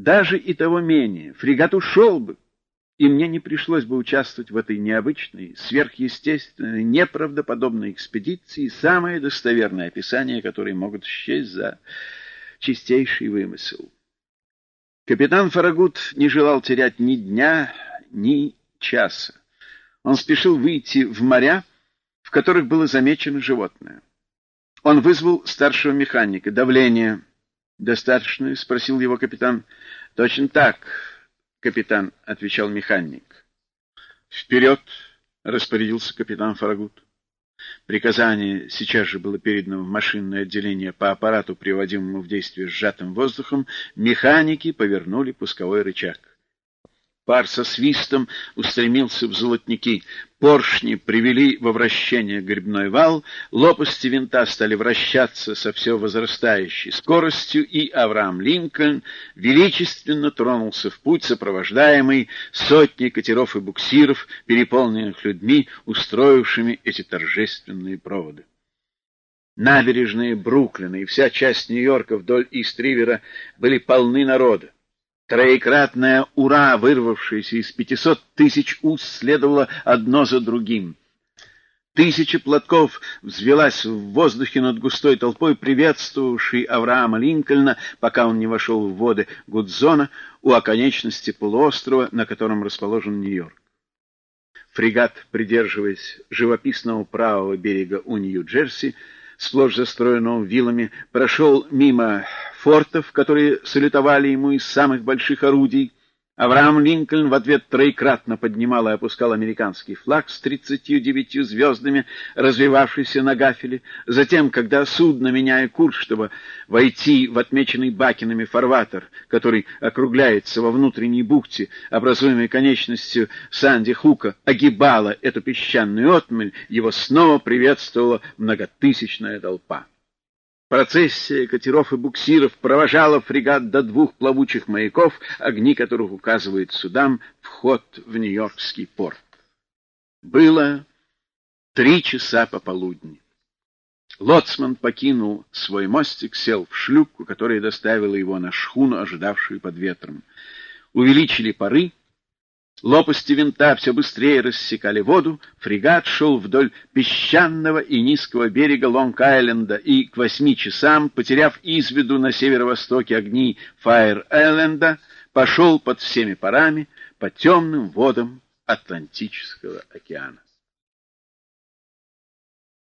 даже и того менее, фрегат ушел бы, и мне не пришлось бы участвовать в этой необычной, сверхъестественной, неправдоподобной экспедиции, самое достоверное описание которой могут счесть за чистейший вымысел. Капитан Фарагут не желал терять ни дня, ни часа. Он спешил выйти в моря, в которых было замечено животное. Он вызвал старшего механика. «Давление достаточно?» — спросил его капитан. «Точно так, капитан», — отвечал механик. «Вперед!» — распорядился капитан Фарагут. Приказание сейчас же было передано в машинное отделение по аппарату, приводимому в действие сжатым воздухом. Механики повернули пусковой рычаг. Пар со свистом устремился в золотники. Поршни привели во вращение грибной вал, лопасти винта стали вращаться со все возрастающей скоростью, и Авраам Линкольн величественно тронулся в путь, сопровождаемый сотней катеров и буксиров, переполненных людьми, устроившими эти торжественные проводы. Набережные Бруклина и вся часть Нью-Йорка вдоль Ист-Ривера были полны народа. Троекратное «Ура!», вырвавшееся из пятисот тысяч уст, следовало одно за другим. Тысяча платков взвелась в воздухе над густой толпой, приветствовавшей Авраама Линкольна, пока он не вошел в воды Гудзона у оконечности полуострова, на котором расположен Нью-Йорк. Фрегат, придерживаясь живописного правого берега у Нью-Джерси, сплошь застроенного вилами, прошел мимо фортов, которые салютовали ему из самых больших орудий. Авраам Линкольн в ответ троекратно поднимал и опускал американский флаг с тридцатью девятью звездами, развивавшийся на гафеле. Затем, когда судно, меняя курс, чтобы войти в отмеченный Бакинами фарватер, который округляется во внутренней бухте, образуемой конечностью Санди Хука, огибала эту песчаную отмель, его снова приветствовала многотысячная толпа. Процессия катеров и буксиров провожала фрегат до двух плавучих маяков, огни которых указывают судам вход в Нью-Йоркский порт. Было три часа пополудни. Лоцман покинул свой мостик, сел в шлюпку, которая доставила его на шхуну, ожидавшую под ветром. Увеличили пары, Лопасти винта все быстрее рассекали воду, фрегат шел вдоль песчаного и низкого берега Лонг-Айленда и к восьми часам, потеряв из виду на северо-востоке огни Фаер-Айленда, пошел под всеми парами по темным водам Атлантического океана.